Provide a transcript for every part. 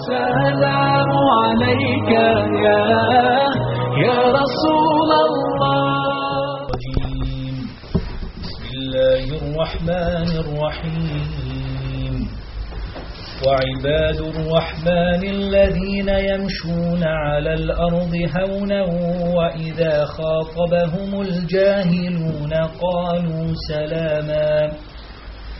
السلام عليك يا يا رسول الله. بسم الله الرحمن الرحيم. وعباد الرحمن الذين يمشون على الأرض هونا وإذا خاطبهم الجاهلون قالوا سلاما.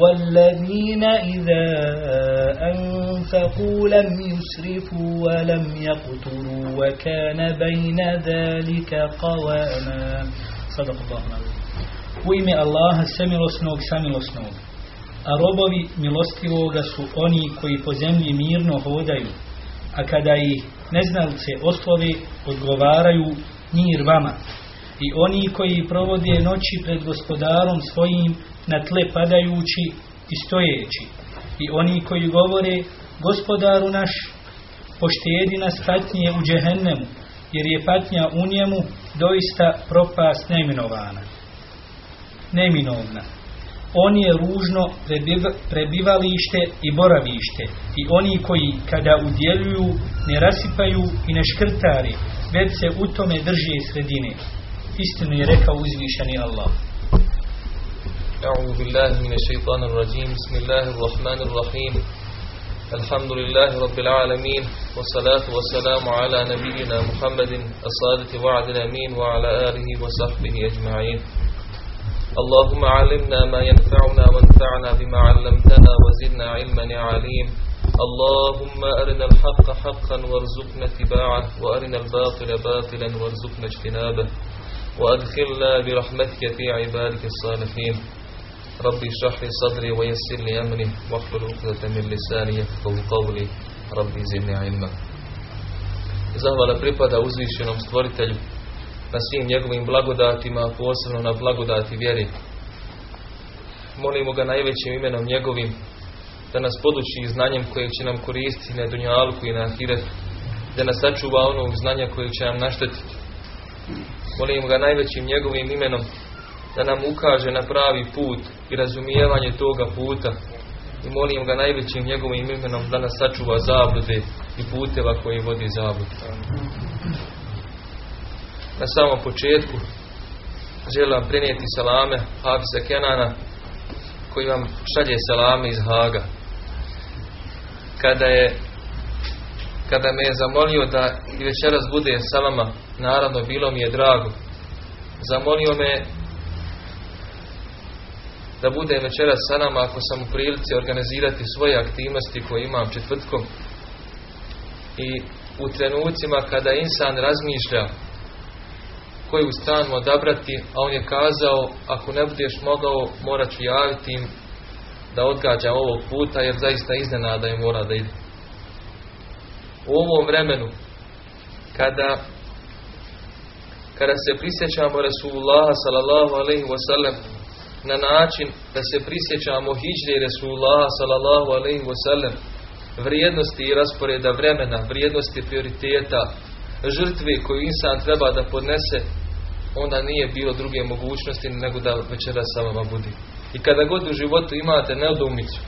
والذين إذا أنفقوا لم يسرفوا ولم يقتروا وكان بين ذلك قواما صدق الله العظيم U ime Allaha semilosnog samilosnog, a robovi milostivoga su oni koji po zemlji mirno hodaju, a kada ih neznalce oslovi odgovaraju mir vama. I oni koji provode noći pred gospodarom svojim na tle padajući i stojeći. I oni koji govore gospodaru naš, poštedi nas u džehennemu, jer je patnja u njemu doista propast neminovana. Neminovna. On je ružno prebiv- prebivalište i boravište i oni koji kada udjeljuju ne rasipaju i ne škrtari, već se u tome drže sredine. Istinu je rekao uzvišeni Allah. أعوذ بالله من الشيطان الرجيم. بسم الله الرحمن الرحيم. الحمد لله رب العالمين والصلاة والسلام على نبينا محمد الصادق وعد الأمين وعلى آله وصحبه أجمعين. اللهم علمنا ما ينفعنا وانفعنا بما علمتنا وزدنا علما يا عليم. اللهم أرنا الحق حقا وارزقنا اتباعه وأرنا الباطل باطلا وارزقنا اجتنابه. وأدخلنا برحمتك في عبادك الصالحين. ربي اشرح لي صدري ويسر لي أمري واحلل عقدة من لساني يفقهوا قولي ربي زدني علما Zahvala pripada uzvišenom stvoritelju na svim njegovim blagodatima, posebno na blagodati vjeri. Molimo ga najvećim imenom njegovim da nas poduči znanjem koje će nam koristiti na dunjalku i na ahiret, da nas sačuva onog znanja koje će nam naštetiti. Molim ga najvećim njegovim imenom da nam ukaže na pravi put i razumijevanje toga puta. I molim ga najvećim njegovim imenom da nas sačuva zablude i puteva koji vodi zablude. Na samom početku želim prenijeti salame Hafisa Kenana koji vam šalje salame iz Haga. Kada je kada me je zamolio da i večeras bude sa vama, naravno bilo mi je drago. Zamolio me da bude večeras sa nama ako sam u prilici organizirati svoje aktivnosti koje imam četvrtkom. I u trenucima kada insan razmišlja koju stranu odabrati, a on je kazao, ako ne budeš mogao, morat ću javiti im da odgađam ovog puta, jer zaista iznenada im mora da ide. U ovom vremenu, kada kada se prisjećamo Rasulullaha sallallahu alaihi wasallam na način da se prisjećamo hijdje Rasulullaha sallallahu alaihi wasallam vrijednosti i rasporeda vremena, vrijednosti prioriteta, žrtve koju insan treba da podnese, onda nije bilo druge mogućnosti nego da večera sa vama budi. I kada god u životu imate nedoumicu,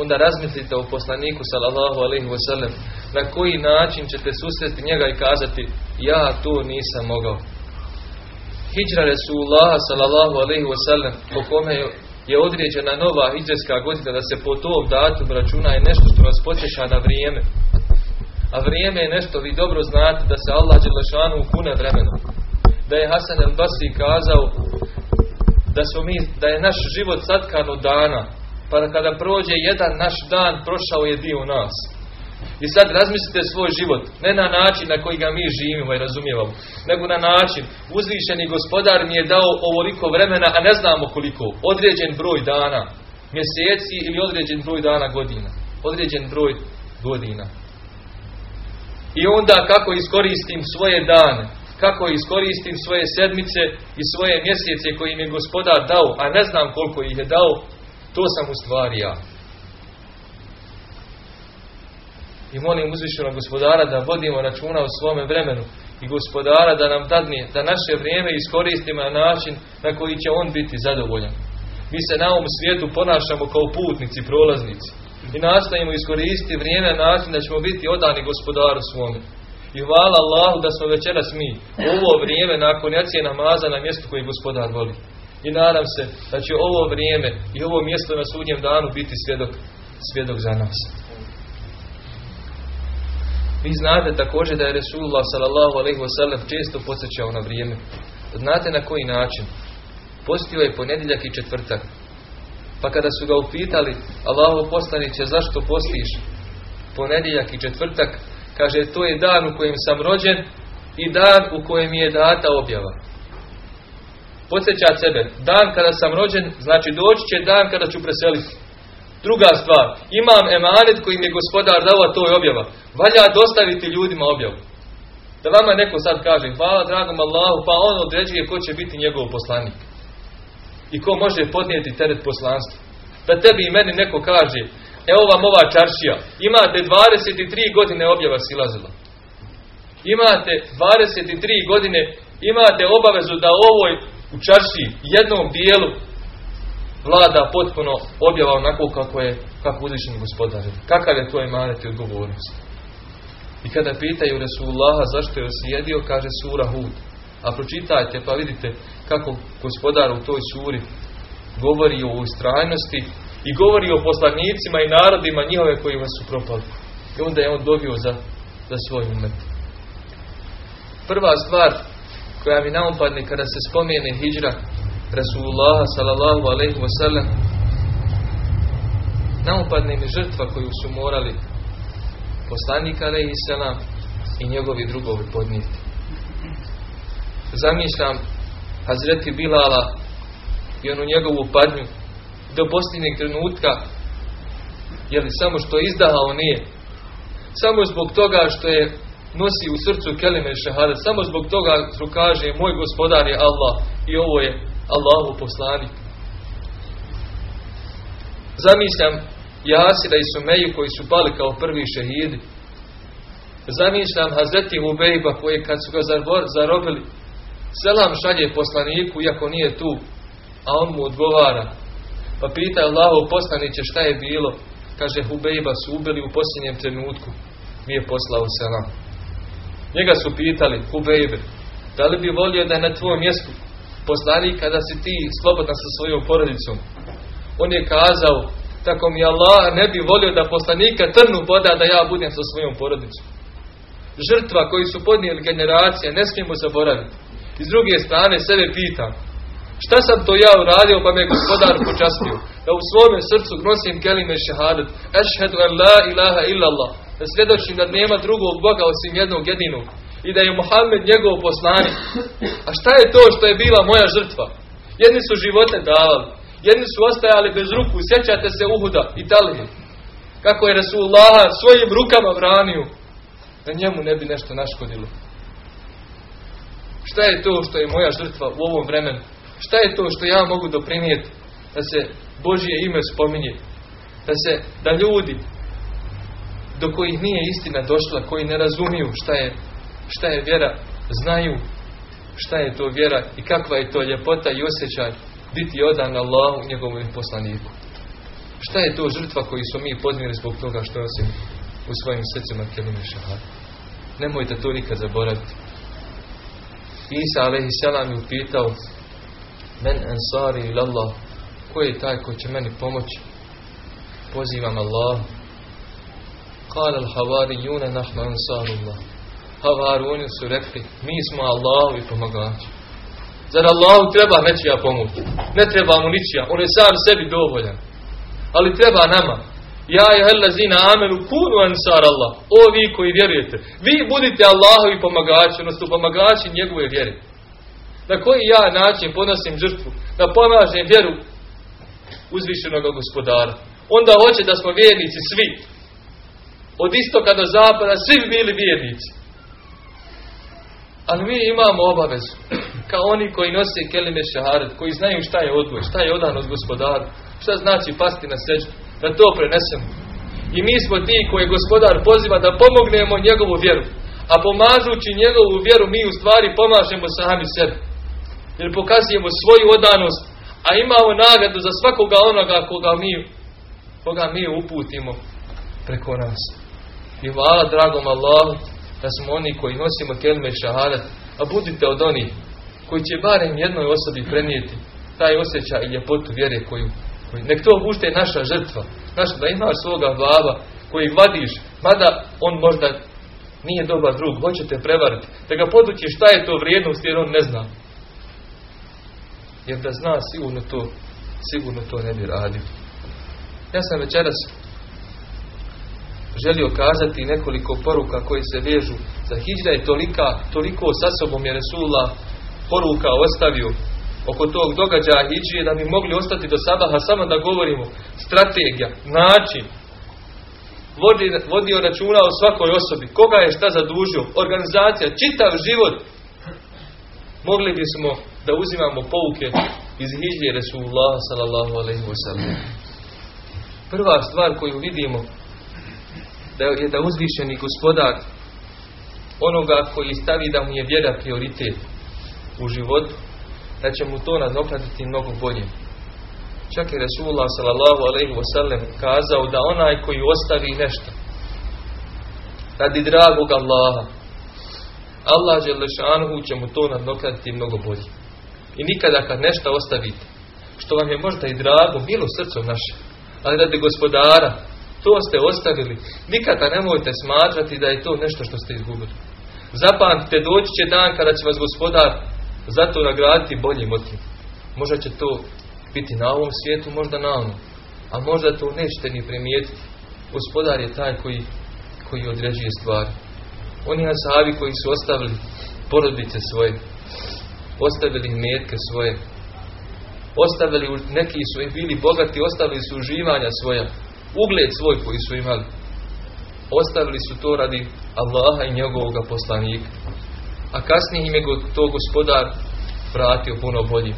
onda razmislite o poslaniku sallallahu alaihi wasallam na koji način ćete susresti njega i kazati ja to nisam mogao. Hidžra Resulullah sallallahu alaihi wasallam po kome je određena nova hijđarska godina da se po tom datum računa je nešto što nas podsjeća na vrijeme. A vrijeme je nešto, vi dobro znate da se Allah Đelešanu kune vremenom. Da je Hasan el Basri kazao da, su mi, da je naš život satkan od dana. Pa kada prođe jedan naš dan, prošao je dio nas. I sad razmislite svoj život, ne na način na koji ga mi živimo i razumijevamo, nego na način, uzvišeni gospodar mi je dao ovoliko vremena, a ne znamo koliko, određen broj dana, mjeseci ili određen broj dana godina, određen broj godina. I onda kako iskoristim svoje dane, kako iskoristim svoje sedmice i svoje mjesece koje im je gospodar dao, a ne znam koliko ih je dao, to sam u stvari ja. I molim uzvišenog gospodara da vodimo računa o svome vremenu i gospodara da nam dadne da naše vrijeme iskoristimo na način na koji će on biti zadovoljan. Mi se na ovom svijetu ponašamo kao putnici, prolaznici. I nastojimo iskoristiti vrijeme na način da ćemo biti odani gospodaru svome. I hvala Allahu da smo večeras mi ovo vrijeme nakon jacije namaza na mjestu koji gospodar voli. I nadam se da će ovo vrijeme i ovo mjesto na sudnjem danu biti svjedok, svjedok za nas. Vi znate također da je Resulullah wasallam često posjećao na vrijeme. Znate na koji način? Postio je ponedjeljak i četvrtak. Pa kada su ga upitali, Allahov poslaniće, zašto postiš ponedjeljak i četvrtak? Kaže, to je dan u kojem sam rođen i dan u kojem je data objava. Podsjeća sebe, dan kada sam rođen, znači doći će dan kada ću preseliti. Druga stvar, imam emanet koji mi je gospodar dao, a to je objava. Valja dostaviti ljudima objavu. Da vama neko sad kaže, hvala dragom Allahu, pa on određuje ko će biti njegov poslanik. I ko može podnijeti teret poslanstva. Da tebi i meni neko kaže, evo vam ova čaršija, imate 23 godine objava silazila. Imate 23 godine, imate obavezu da ovoj u čaršiji jednom dijelu vlada potpuno objava onako kako je kako uzvišen gospodar. Kakav je to imanet i odgovornost? I kada pitaju Resulullaha zašto je osjedio, kaže sura Hud. A pročitajte pa vidite kako gospodar u toj suri govori o ustrajnosti i govori o poslanicima i narodima njihove koji vas su propali. I onda je on dobio za, za svoj umet. Prva stvar koja mi naupadne kada se spomene hijđra Rasulullaha sallallahu alaihi wasallam naupadne mi žrtva koju su morali poslanik alaihi salam i njegovi drugovi podnijeti. Zamišljam Hazreti Bilala i onu njegovu padnju do posljednjeg trenutka je li samo što izdahao nije samo zbog toga što je nosi u srcu kelime šehada samo zbog toga što kaže moj gospodar je Allah i ovo je Allahu poslanik. Zamišljam Jasira i Sumeju koji su pali kao prvi šehidi. Zamišljam Hazreti Hubejba koji kad su ga zarobili selam šalje poslaniku iako nije tu a on mu odgovara. Pa pita Allahov poslaniće šta je bilo? Kaže Hubejba su ubili u posljednjem trenutku. Mi je poslao selam. Njega su pitali Hubejbe da li bi volio da je na tvojom mjestu poslanik kada si ti slobodan sa svojom porodicom on je kazao tako mi Allah ne bi volio da poslanika trnu poda da ja budem sa svojom porodicom žrtva koji su podnijeli generacije ne smijemo zaboraviti i s druge strane sebe pitam Šta sam to ja uradio pa me gospodar počastio? Da u svome srcu nosim kelime šehadet. Ešhedu an la ilaha illallah. Da svjedočim da nema drugog Boga osim jednog jedinog. I da je Muhammed njegov poslanik. A šta je to što je bila moja žrtva? Jedni su živote davali. Jedni su ostajali bez ruku. Sjećate se Uhuda i Talije. Kako je Rasulullah svojim rukama branio. Da njemu ne bi nešto naškodilo. Šta je to što je moja žrtva u ovom vremenu? Šta je to što ja mogu doprinijeti da se Božje ime spominje? Da se, da ljudi do kojih nije istina došla, koji ne razumiju šta je, šta je vjera, znaju šta je to vjera i kakva je to ljepota i osjećaj biti odan Allahu njegovom poslaniku. Šta je to žrtva koju su mi podnijeli zbog toga što nosim u svojim srcima kelime šahada? Nemojte to nikad zaboraviti. Isa alaihi je upitao Men ansari ilallah. Ko je taj ko će meni pomoći? Pozivam Allah. Kale al-havarijune nahnu ansarullah. Havaruni su rekli, mi smo Allahovi pomagači. Zar Allahu treba nečija pomoć? Ne treba mu ničija, on je sam sebi dovoljan. Ali treba nama. Ja je hellazina amenu kunu ansar Allah. O vi koji vjerujete. Vi budite Allahovi pomagači, odnosno pomagači njegove vjere. Na koji ja način ponosim žrtvu? Da pomažem vjeru uzvišenog gospodara. Onda hoće da smo vjernici svi. Od istoka do zapada svi bi bili vjernici. Ali mi imamo obavezu, kao oni koji nose kelime šaharet, koji znaju šta je odgoj, šta je odan od gospodara, šta znači pasti na seđu, da to prenesemo. I mi smo ti koji gospodar poziva da pomognemo njegovu vjeru. A pomažući njegovu vjeru mi u stvari pomažemo sami sebi. Jer pokazujemo svoju odanost, a imamo nagradu za svakoga onoga koga mi, koga mi uputimo preko nas. I hvala dragom Allahu da smo oni koji nosimo kelme i šahadat, a budite od onih koji će barem jednoj osobi prenijeti taj osjećaj i ljepotu vjere koju, koju nek to bude naša žrtva, naša da imaš svoga baba koji vadiš, mada on možda nije dobar drug, hoćete prevariti, da ga podući šta je to vrijednost jer on ne zna. Jer da zna sigurno to, sigurno to ne bi radio. Ja sam večeras želio kazati nekoliko poruka koje se vežu za hijđa je tolika, toliko sa sobom je Resula poruka ostavio oko tog događaja hijđije da bi mogli ostati do sabaha samo da govorimo strategija, način, vodi, vodio računa o svakoj osobi, koga je šta zadužio, organizacija, čitav život. Mogli bismo da uzimamo pouke iz hijđe Resulullah sallallahu alaihi. Prva stvar koju vidimo da je da uzvišeni gospodar onoga koji stavi da mu je vjera prioritet u životu, da će mu to nadoknaditi mnogo bolje. Čak je Resulullah wasallam kazao da onaj koji ostavi nešto radi dragog Allaha Allah Želešanuhu će mu to nadoknaditi mnogo bolje. I nikada kad nešto ostavite, što vam je možda i drago, milo srcom naše, ali radi gospodara, to ste ostavili. Nikada nemojte smatrati da je to nešto što ste izgubili. Zapamtite, doći će dan kada će vas gospodar zato nagraditi boljim od Možda će to biti na ovom svijetu, možda na onom. A možda to nećete ni primijetiti. Gospodar je taj koji, koji određuje stvari. Oni asavi koji su ostavili porodice svoje, ostavili metke svoje, ostavili, neki su bili bogati, ostavili su uživanja svoja, ugled svoj koji su imali. Ostavili su to radi Allaha i njegovog poslanika. A kasnije im je to gospodar vratio puno bolji.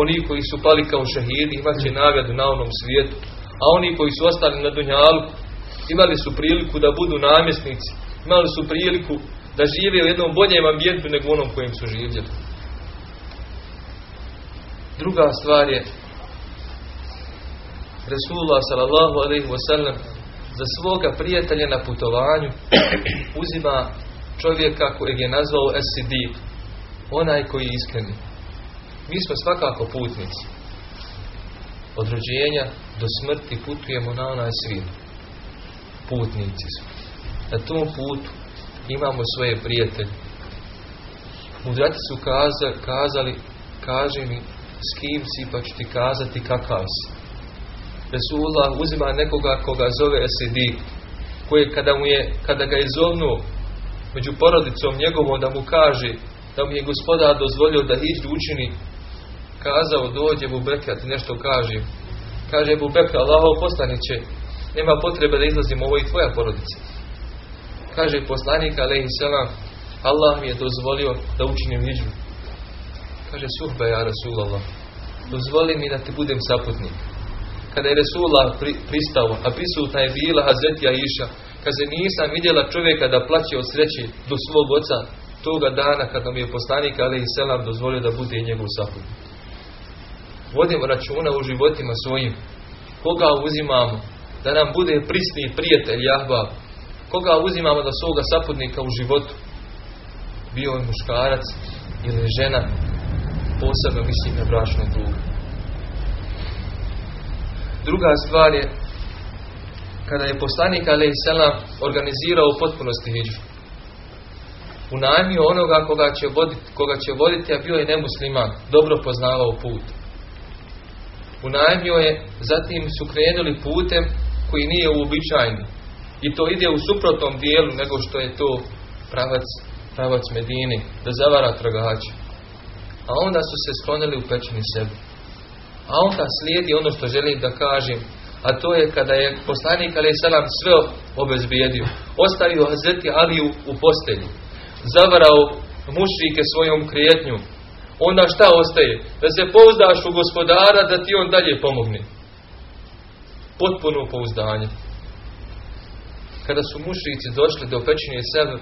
Oni koji su pali kao šahidi imat će nagradu na onom svijetu. A oni koji su ostali na Dunjalu imali su priliku da budu namjesnici. Imali su priliku da žive u jednom boljem ambijentu nego onom kojem su živjeli. Druga stvar je Resulullah sallallahu alaihi wasallam za svoga prijatelja na putovanju uzima čovjeka kojeg je nazvao Esidik, onaj koji je iskreni. Mi smo svakako putnici. Od rođenja do smrti putujemo na onaj svijet. Putnici smo. Na tom putu imamo svoje prijatelje. Mudrati su kazali, kaži mi s kim si pa ću ti kazati kakav si. Resulullah uzima nekoga koga zove Esidik, koji kada, mu je, kada ga je zovnuo među porodicom njegovom da mu kaže da mu je gospodar dozvolio da iđu učini kazao dođe Bubekr ti nešto kaže kaže Bubekr Allahov poslaniće nema potrebe da izlazimo ovo i tvoja porodica. Kaže poslanik alaihi salam Allah mi je dozvolio da učinim iđu. Kaže suhbe ja Rasulallah dozvoli mi da ti budem saputnik kada je Resulullah pri, pristao, a prisutna je bila Hazretija Iša, kaže nisam vidjela čovjeka da plaće od sreće do svog oca toga dana kada mi je poslanik ali i selam dozvolio da bude njegov saputnik. Vodimo računa u životima svojim. Koga uzimamo da nam bude prisni prijatelj Jahba? Koga uzimamo da svoga saputnika u životu? Bio je muškarac ili žena, posebno mislim na bračnog druga. Druga stvar je kada je poslanik a.s. organizirao u potpunosti hijđu. Unajmio onoga koga će, voditi, koga će voditi, a bio je nemusliman, dobro poznavao put. Unajmio je, zatim su krenuli putem koji nije uobičajeni. I to ide u suprotnom dijelu nego što je to pravac, pravac Medini, da zavara tragače. A onda su se sklonili u pećini sebi. A onda slijedi ono što želim da kažem, a to je kada je poslanik alaih salam sve obezbijedio. Ostavio Hazreti Aliju u postelju. Zavarao mušrike svojom krijetnjom, onda šta ostaje? Da se pouzdaš u gospodara da ti on dalje pomogne. Potpuno pouzdanje. Kada su mušrici došli do pećine sebe,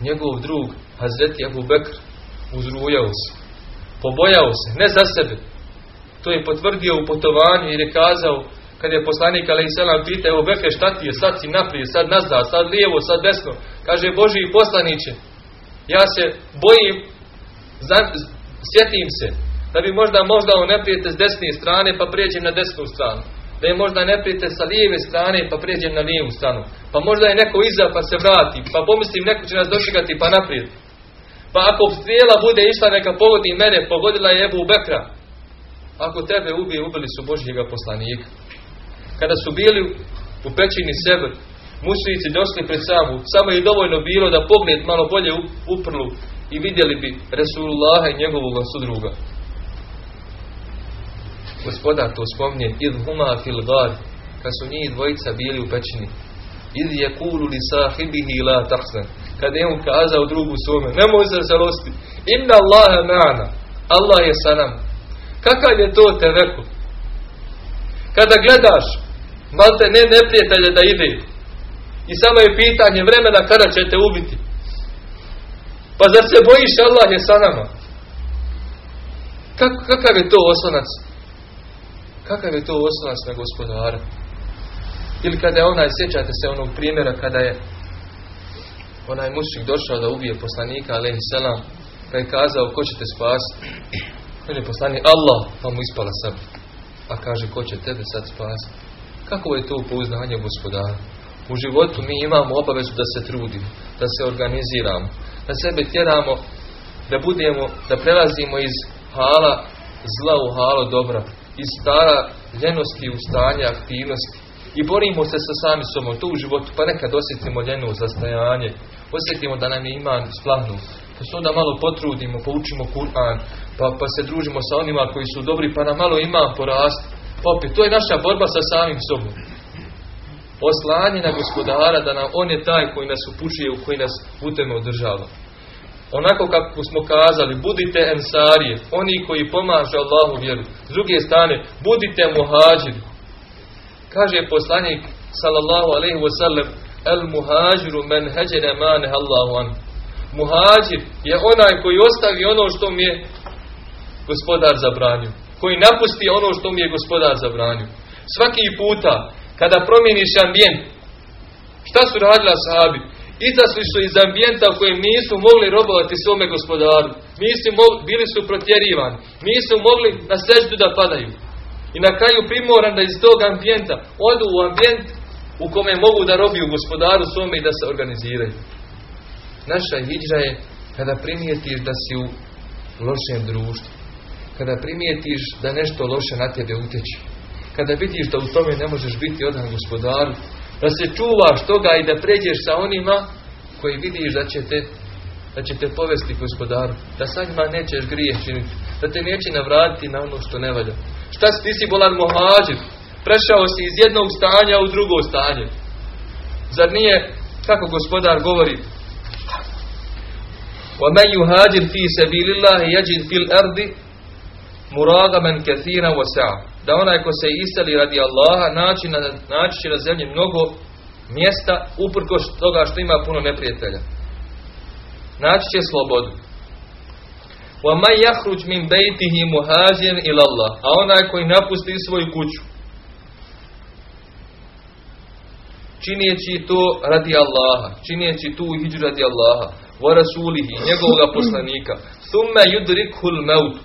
njegov drug, Hazreti Abu Bekr, uzrujao se. Pobojao se, ne za sebe. To je potvrdio u putovanju jer je kazao, kad je poslanik a.s. pita, evo Bekre šta ti je, sad si naprijed, sad nazad, sad lijevo, sad desno. Kaže Boži poslaniće, ja se bojim, sjetim se, da bi možda možda on neprijete s desne strane pa prijeđem na desnu stranu. Da je možda neprijete sa lijeve strane pa prijeđem na lijevu stranu. Pa možda je neko iza pa se vrati. Pa pomislim neko će nas došigati pa naprijed. Pa ako strijela bude išla neka pogodi mene, pogodila je Ebu Bekra. Ako tebe ubije, ubili su Božjega poslanika. Kada su bili u pećini sebe, mušnici došli pred samu, samo je dovoljno bilo da pogled malo bolje uprlu i vidjeli bi Resulullaha i njegovog sudruga. Gospodar to spominje, id huma fil gar, kad su njih dvojica bili u pećini. Id je kulu li sahibihi la tahzan. Kada je on kazao drugu svome, nemoj se zalosti. Inna Allaha ma'ana. Allah je sa nam. Kakav je to teveku? Kada gledaš, malte ne neprijatelje da ide. I samo je pitanje vremena kada će te ubiti. Pa zar se bojiš Allah je sa nama? kakav je to oslonac? Kakav je to oslonac na gospodara? Ili kada je onaj, sjećate se onog primjera kada je onaj mušik došao da ubije poslanika, alaihi selam, pa je kazao ko će te spasiti? On je poslanik Allah, pa mu ispala sam. A kaže ko će tebe sad spasiti? Kako je to upouznanje gospodara? U životu mi imamo obavezu da se trudimo, da se organiziramo, da sebe tjeramo, da budemo, da prelazimo iz hala zla u halo dobra, iz stara ljenosti u stanje aktivnosti i borimo se sa sami sobom, to u životu, pa nekad osjetimo ljenu zastajanje, osjetimo da nam je iman splahnu, pa se onda malo potrudimo, poučimo Kur'an, pa, pa se družimo sa onima koji su dobri, pa nam malo iman porast, pa opet, to je naša borba sa samim sobom. Oslanje na gospodara da nam on je taj koji nas upućuje, u koji nas putem održava. Onako kako smo kazali, budite ensarije, oni koji pomažu Allahu vjeru. S druge strane, budite muhađiri. Kaže poslanik sallallahu alaihi wasallam, el muhađiru men heđene mane Allahu an. Muhađir je onaj koji ostavi ono što mi je gospodar zabranio. Koji napusti ono što mi je gospodar zabranio. Svaki puta kada promijeniš ambijent, šta su radila sahabi? Izasli su iz ambijenta u kojem nisu mogli robovati svome gospodaru. Nisu bili su protjerivani. Nisu mogli na seždu da padaju. I na kraju primoran da iz tog ambijenta odu u ambijent u kome mogu da robiju gospodaru svome i da se organiziraju. Naša hijđa je kada primijetiš da si u lošem društvu. Kada primijetiš da nešto loše na tebe utječe. Kada vidiš da u tome ne možeš biti odan gospodaru, da se čuvaš toga i da pređeš sa onima koji vidiš da će te, da će te povesti gospodaru, da sa njima nećeš grijeh činiti, da te neće navratiti na ono što ne valja. Šta si ti si bolan mohađir? Prešao si iz jednog stanja u drugo stanje. Zar nije, kako gospodar govori, وَمَنْ يُهَاجِرْ فِي سَبِيلِ اللَّهِ يَجِدْ فِي الْأَرْضِ مُرَاغَمًا كَثِيرًا وَسَعًا da onaj ko se iseli radi Allaha naći, na, naći će na zemlji mnogo mjesta uprkos toga što ima puno neprijatelja. Naći će slobodu. وَمَنْ يَحْرُجْ مِنْ بَيْتِهِ مُهَاجِرٍ إِلَى اللَّهِ A onaj koji napusti svoju kuću činjeći to radi Allaha, činjeći tu hijđu radi Allaha, wa rasulihi, njegovog poslanika, thumma yudrikhul maut,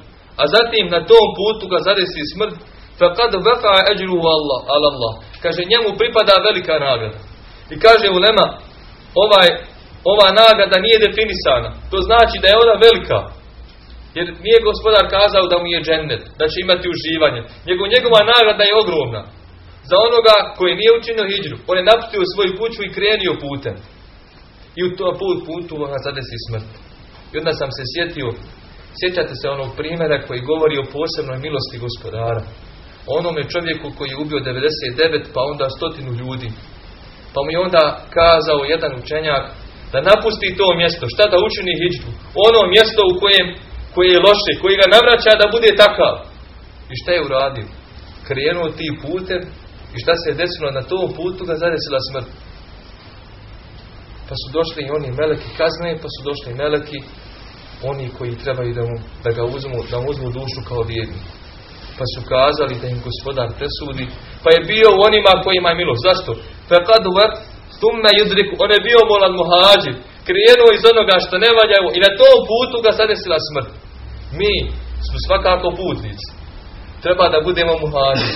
a zatim na tom putu ga zadesi smrt, faqad waqa ajruhu Allah, ala Allah. Kaže njemu pripada velika nagrada. I kaže ulema, ovaj ova nagrada nije definisana. To znači da je ona velika. Jer nije gospodar kazao da mu je džennet, da će imati uživanje. Nego njegova nagrada je ogromna. Za onoga koji nije učinio hijđru. On je napustio svoju kuću i krenio putem. I u to put putu ga zadesi smrt. I onda sam se sjetio, sjećate se onog primjera koji govori o posebnoj milosti gospodara onome čovjeku koji je ubio 99 pa onda stotinu ljudi. Pa mu je onda kazao jedan učenjak da napusti to mjesto, šta da učini hijđu? Ono mjesto u kojem koje je loše, koji ga navraća da bude takav. I šta je uradio? Krenuo ti putem i šta se je desilo na tom putu ga zadesila smrt. Pa su došli i oni meleki kazne, pa su došli i meleki oni koji trebaju da, mu, da ga uzmu, da mu uzmu dušu kao vjedni. Pa su kazali da im gospodar presudi. Pa je bio u onima kojima je milost. Zašto? Fekad thumme yudriku. On je bio molan muhađir. Krenuo iz onoga što ne valja i na tom putu ga zadesila smrt. Mi smo svakako putnici. Treba da budemo muhađi.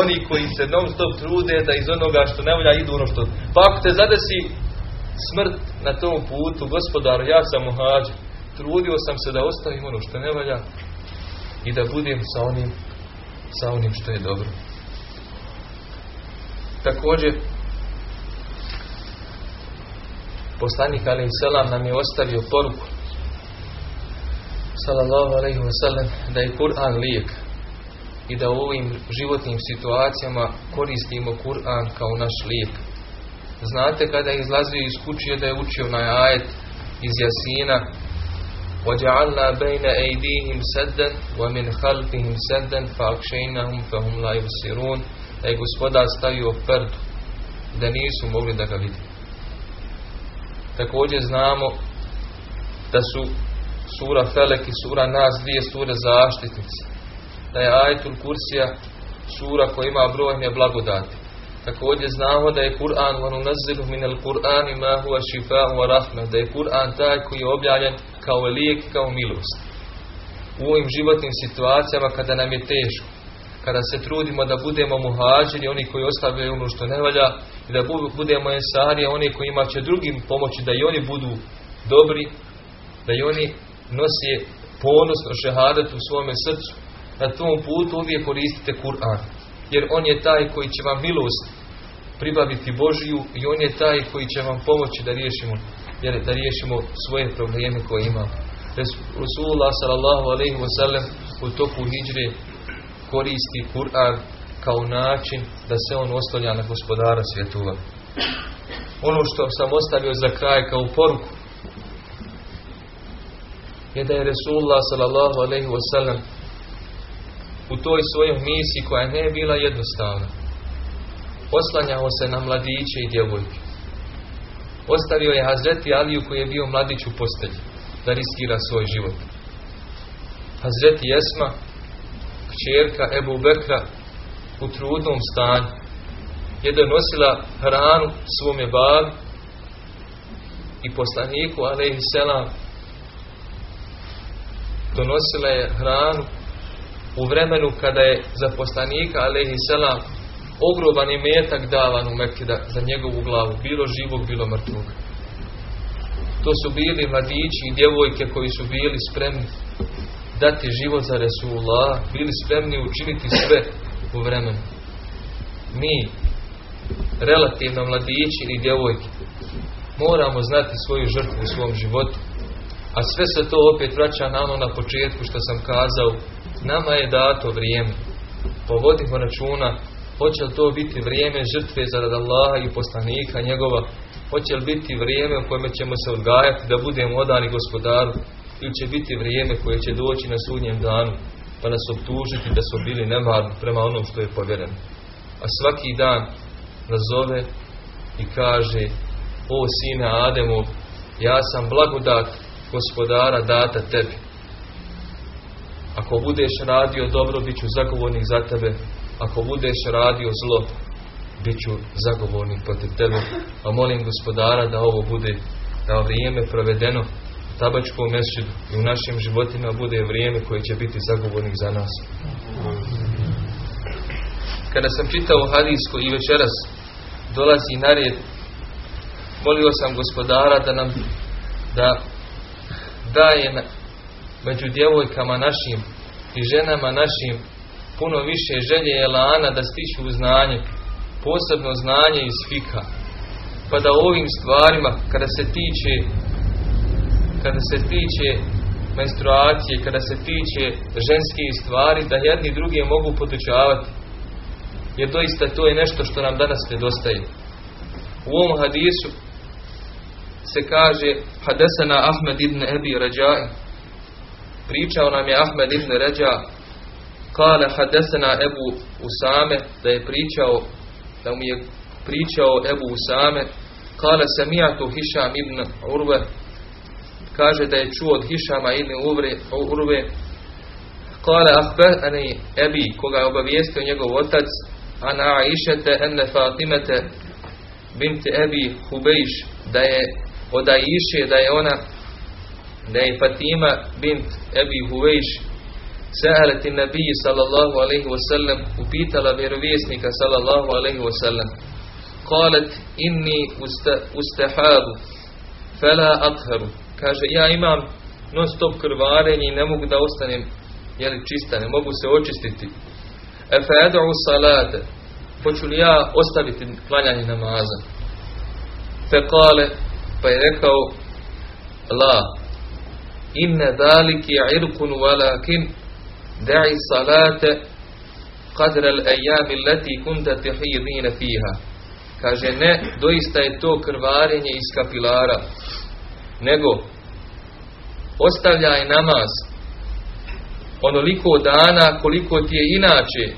Oni koji se non stop trude da iz onoga što ne valja idu ono što... Pa ako te zadesi smrt na tom putu, gospodaru, ja sam muhađi. Trudio sam se da ostavim ono što ne valja i da budem sa onim, sa onim što je dobro. Također, poslanik alaih selam nam je ostavio poruku sallallahu alaihi wasallam da je Kur'an lijek i da u ovim životnim situacijama koristimo Kur'an kao naš lijek. Znate kada je izlazio iz kuće da je učio na ajet iz Jasina وَجَعَلْنَا بَيْنَ أَيْدِيهِمْ سَدًّا وَمِنْ خَلْفِهِمْ سَدًّا فَأَكْشَيْنَهُمْ فَهُمْ لَا يُبْصِرُونَ Da je gospodar stavio perdu da nisu mogli da ga vidi. Također znamo da su sura Felek i sura Nas dvije sure zaštitnici. da je Ajetul Kursija sura koja ima brojne blagodati. Također znamo da je Kur'an al Kuran الْقُرْآنِ مَا هُوَ شِفَاءٌ وَرَحْمَةٌ da je Kur'an taj koji je objavljen kao lijek, kao milost. U ovim životnim situacijama kada nam je teško, kada se trudimo da budemo muhađeni, oni koji ostavljaju ono što ne valja, i da budemo ensarije, oni koji ima će drugim pomoći, da i oni budu dobri, da i oni nosi ponosno šehadat u svome srcu, na tom putu uvijek koristite Kur'an. Jer on je taj koji će vam milost pribaviti Božiju i on je taj koji će vam pomoći da riješimo, jer da riješimo svoje probleme koje imamo. Rasulullah sallallahu alaihi wa sallam u toku hijđre koristi Kur'an kao način da se on ostavlja na gospodara svjetova. Ono što sam ostavio za kraj kao poruku je da je Resulullah sallallahu alaihi wa sallam u toj svojoj misiji koja ne je bila jednostavna oslanjao se na mladiće i djevojke. Ostavio je Hazreti Aliju koji je bio mladić u postelji da riskira svoj život. Hazreti Jesma, kćerka Ebu Bekra u trudnom stanju je donosila hranu svome babi i poslaniku alaihi selam donosila je hranu u vremenu kada je za poslanika alaihi selam ogroban je metak davan u Mekke za njegovu glavu, bilo živog, bilo mrtvog. To su bili mladići i djevojke koji su bili spremni dati život za Resulullah, bili spremni učiniti sve u vremenu. Mi, relativno mladići i djevojke, moramo znati svoju žrtvu u svom životu, a sve se to opet vraća na ono na početku što sam kazao, nama je dato vrijeme. Povodimo računa Hoće li to biti vrijeme žrtve zarad Allaha i poslanika njegova? Hoće li biti vrijeme u kojem ćemo se odgajati da budemo odani gospodaru? Ili će biti vrijeme koje će doći na sudnjem danu pa nas optužiti da smo bili nemarni prema onom što je povjereno? A svaki dan nazove i kaže O sine Ademov, ja sam blagodat gospodara data tebi. Ako budeš radio dobro, bit ću zagovornik za tebe ako budeš radio zlo, bit ću zagovornik protiv tebe. A molim gospodara da ovo bude, da vrijeme provedeno u tabačkom i u našim životima bude vrijeme koje će biti zagovornik za nas. Kada sam čitao hadijsko i večeras dolazi na red, molio sam gospodara da nam da daje među djevojkama našim i ženama našim puno više želje elana da stišu znanje, posebno znanje iz fika. Pa da ovim stvarima, kada se tiče kada se tiče menstruacije, kada se tiče ženskih stvari, da jedni drugi mogu podučavati. Jer doista to je nešto što nam danas nedostaje. U ovom hadisu se kaže Hadesana Ahmed ibn Ebi Rađai pričao nam je Ahmed ibn Rađa kale Hadesana Ebu Usame da je pričao da mu je pričao Ebu Usame kale Samijatu Hišam ibn Urve kaže da je čuo od Hišama ibn Urve, kale Ahbehani Ebi koga je obavijestio njegov otac ana Aishete enne Fatimete binti Ebi Hubejš da je od Aiše da je ona da je Fatima bint Ebi Huvejš Sa'alati nabiji sallallahu alaihi wasallam upitala vjerovjesnika sallallahu alaihi wasallam Kalat inni usta, ustahabu fela atharu. Kaže ja imam non stop krvarenje i ne mogu da ostanem jeli čista, ne mogu se očistiti. Efe edu salate hoću li ja ostaviti klanjanje namaza? Fe kale pa je rekao la inne daliki irkun walakin da'i salate qadra al-ayami allati kunta tahidina fiha. Kaže ne doista je to krvarenje iz kapilara nego ostavljaj namaz onoliko dana koliko ti je inače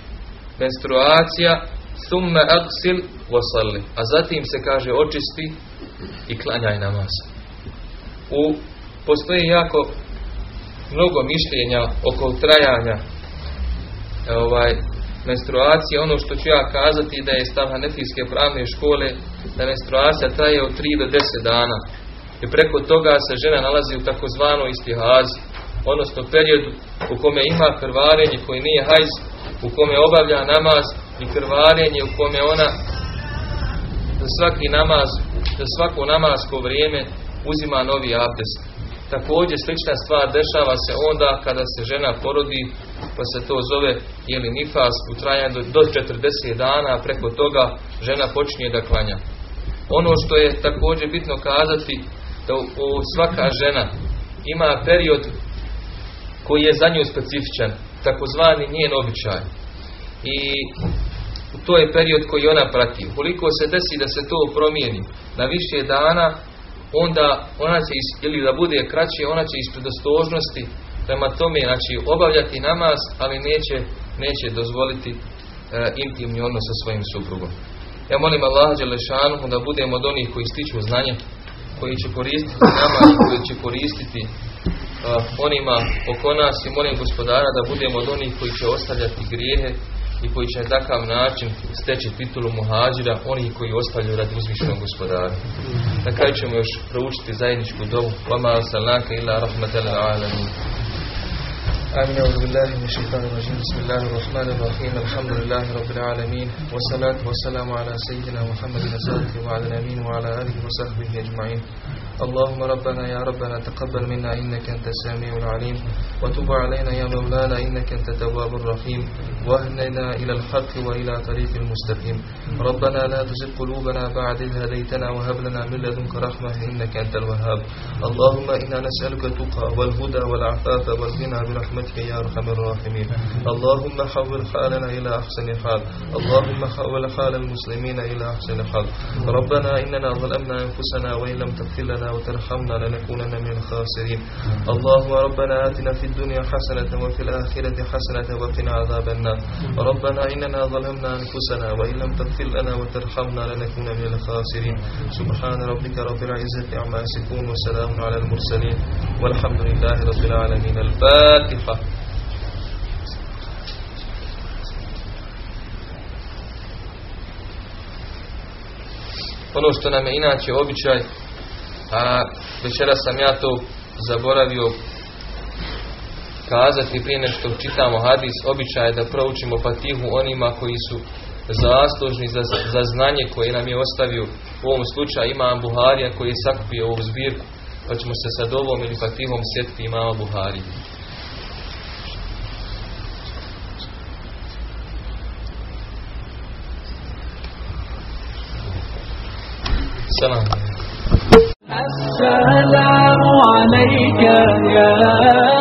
menstruacija summe aksil wasalli a zatim se kaže očisti i klanjaj namaz. U postoji jako mnogo mišljenja oko trajanja ovaj menstruacije, ono što ću ja kazati da je stav Hanefijske pravne škole da menstruacija traje od 3 do 10 dana. I preko toga se žena nalazi u takozvanoj istihazi odnosno periodu u kome ima krvarenje koji nije hajz u kome obavlja namaz i krvarenje u kome ona za svaki namaz za svako namasko vrijeme uzima novi abdest također slična stvar dešava se onda kada se žena porodi pa se to zove jeli nifas u trajanju do 40 dana a preko toga žena počinje da klanja. Ono što je također bitno kazati da u, svaka žena ima period koji je za nju specifičan takozvani njen običaj. I to je period koji ona prati. Koliko se desi da se to promijeni na više dana onda ona će ili da bude kraće, ona će iz predostrožnosti prema tome, znači obavljati namaz, ali neće, neće dozvoliti e, intimni odnos sa svojim suprugom. Ja molim Allah Đelešanu da budemo od onih koji stiču znanje, koji će koristiti namaz, koji će koristiti e, onima oko nas i molim gospodara da budemo od onih koji će ostavljati grijehe i koji će na takav način steći titulu muhađira, oni koji ostavljaju radi uzvišenog gospodara. Na kraju ćemo još proučiti zajedničku dovu. Vama salnaka ila rahmatel alamin. آمين أعوذ بالله من الشيطان الرجيم بسم الله الرحمن الرحيم الحمد لله رب العالمين والصلاة والسلام على سيدنا محمد الصادق وعلى الأمين وعلى آله وصحبه أجمعين اللهم ربنا يا ربنا تقبل منا إنك أنت السميع العليم وتب علينا يا مولانا إنك أنت التواب الرحيم واهدنا إلى الحق وإلى طريق المستقيم. ربنا لا تزغ قلوبنا بعد إذ هديتنا وهب لنا من لدنك رحمة إنك أنت الوهاب. اللهم إنا نسألك التقى والهدى والعفاف والغنى برحمتك يا أرحم الراحمين. اللهم حول حالنا إلى أحسن حال. اللهم حول حال المسلمين إلى أحسن حال. ربنا إننا ظلمنا أنفسنا وإن لم تغفر لنا وترحمنا لنكونن من الخاسرين. اللهم ربنا آتنا في الدنيا حسنة وفي الآخرة حسنة وقنا عذاب النار. ربنا إننا ظلمنا أنفسنا وإن لم تغفر لنا وترحمنا لنكون من الخاسرين. سبحان ربك رب العزة عما يصفون وسلام على المرسلين. والحمد لله رب العالمين. الفاتحة. Ono što nam je inače običaj a večera sam ja to zaboravio kazati prije nešto čitamo hadis običaj da proučimo fatihu onima koji su zaslužni za, za znanje koje nam je ostavio u ovom slučaju imam Buharija koji je sakupio ovu zbirku pa ćemo se sad ovom ili fatihom sjetiti imama Buharija Salam. السلام عليك يا يا رسول